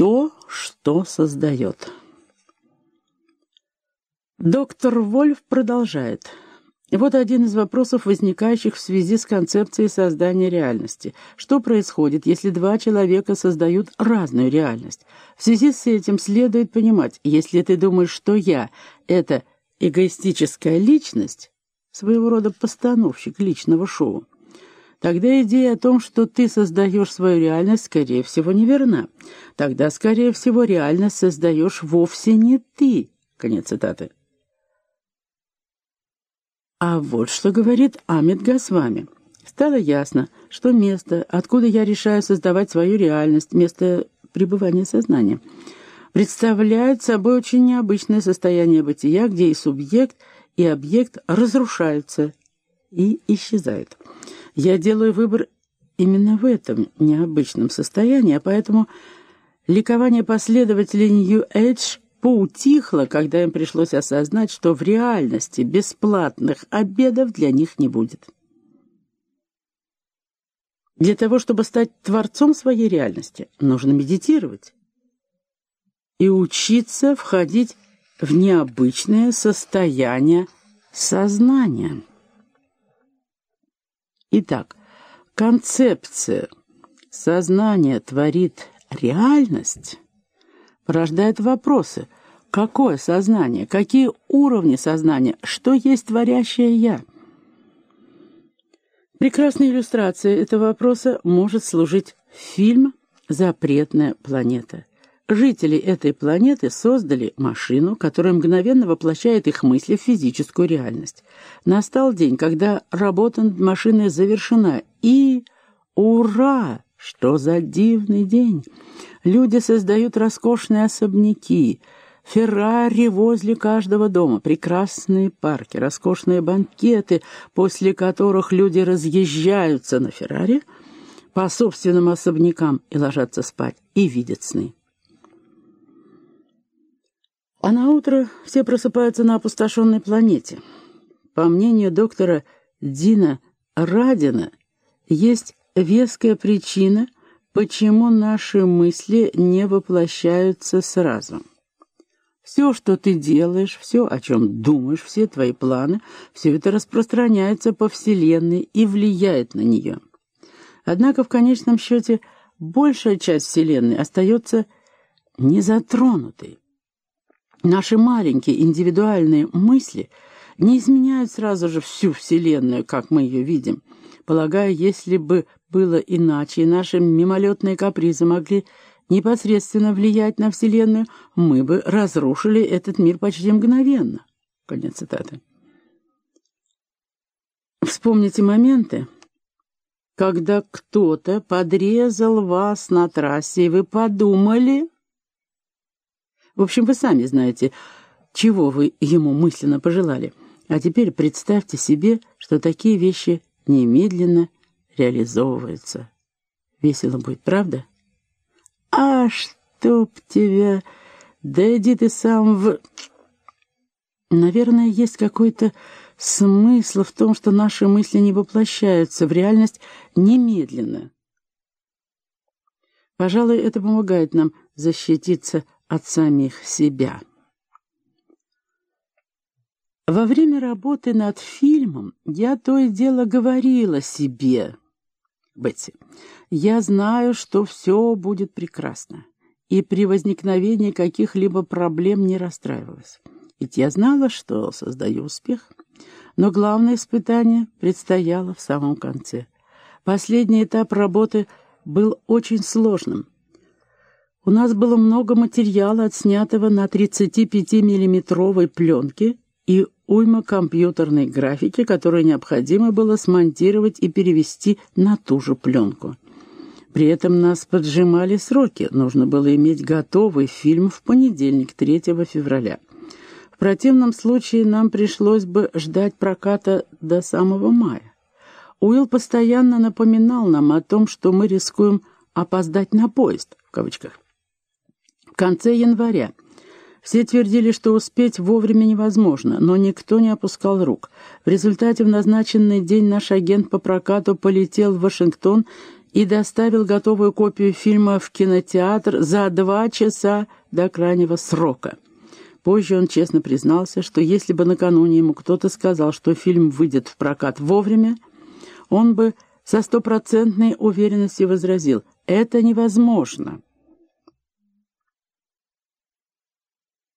То, что создает. Доктор Вольф продолжает. Вот один из вопросов, возникающих в связи с концепцией создания реальности. Что происходит, если два человека создают разную реальность? В связи с этим следует понимать, если ты думаешь, что я — это эгоистическая личность, своего рода постановщик личного шоу, тогда идея о том, что ты создаешь свою реальность, скорее всего, неверна. Тогда, скорее всего, реальность создаешь вовсе не ты. Конец цитаты. А вот что говорит Амид Гасвами. Стало ясно, что место, откуда я решаю создавать свою реальность, место пребывания сознания, представляет собой очень необычное состояние бытия, где и субъект, и объект разрушаются и исчезают. Я делаю выбор именно в этом необычном состоянии, а поэтому ликование последователей New Age – поутихло, когда им пришлось осознать, что в реальности бесплатных обедов для них не будет. Для того, чтобы стать творцом своей реальности, нужно медитировать и учиться входить в необычное состояние сознания. Итак, концепция «сознание творит реальность» порождает вопросы. Какое сознание? Какие уровни сознания? Что есть творящее «я»? Прекрасной иллюстрацией этого вопроса может служить фильм «Запретная планета». Жители этой планеты создали машину, которая мгновенно воплощает их мысли в физическую реальность. Настал день, когда работа над машиной завершена, и... Ура! Что за дивный день! Люди создают роскошные особняки, Феррари возле каждого дома, прекрасные парки, роскошные банкеты, после которых люди разъезжаются на Феррари по собственным особнякам и ложатся спать, и видят сны. А на утро все просыпаются на опустошенной планете. По мнению доктора Дина Радина, есть веская причина – почему наши мысли не воплощаются сразу. Все, что ты делаешь, все, о чем думаешь, все твои планы, все это распространяется по Вселенной и влияет на нее. Однако в конечном счете большая часть Вселенной остается незатронутой. Наши маленькие индивидуальные мысли не изменяют сразу же всю Вселенную, как мы ее видим. Полагаю, если бы было иначе, и наши мимолетные капризы могли непосредственно влиять на Вселенную, мы бы разрушили этот мир почти мгновенно. Конец цитаты. Вспомните моменты, когда кто-то подрезал вас на трассе, и вы подумали... В общем, вы сами знаете, чего вы ему мысленно пожелали. А теперь представьте себе, что такие вещи немедленно реализовывается. Весело будет, правда? А чтоб тебя... Да иди ты сам в... Наверное, есть какой-то смысл в том, что наши мысли не воплощаются в реальность немедленно. Пожалуй, это помогает нам защититься от самих себя. Во время работы над фильмом я то и дело говорила себе, Бетси, я знаю, что все будет прекрасно, и при возникновении каких-либо проблем не расстраивалась. Ведь я знала, что создаю успех. Но главное испытание предстояло в самом конце. Последний этап работы был очень сложным. У нас было много материала, отснятого на 35-миллиметровой пленке, и уйма компьютерной графики, которую необходимо было смонтировать и перевести на ту же пленку. При этом нас поджимали сроки, нужно было иметь готовый фильм в понедельник, 3 февраля. В противном случае нам пришлось бы ждать проката до самого мая. Уилл постоянно напоминал нам о том, что мы рискуем «опоздать на поезд», в кавычках. Конце января все твердили, что успеть вовремя невозможно, но никто не опускал рук. В результате в назначенный день наш агент по прокату полетел в Вашингтон и доставил готовую копию фильма в кинотеатр за два часа до крайнего срока. Позже он честно признался, что если бы накануне ему кто-то сказал, что фильм выйдет в прокат вовремя, он бы со стопроцентной уверенностью возразил «это невозможно».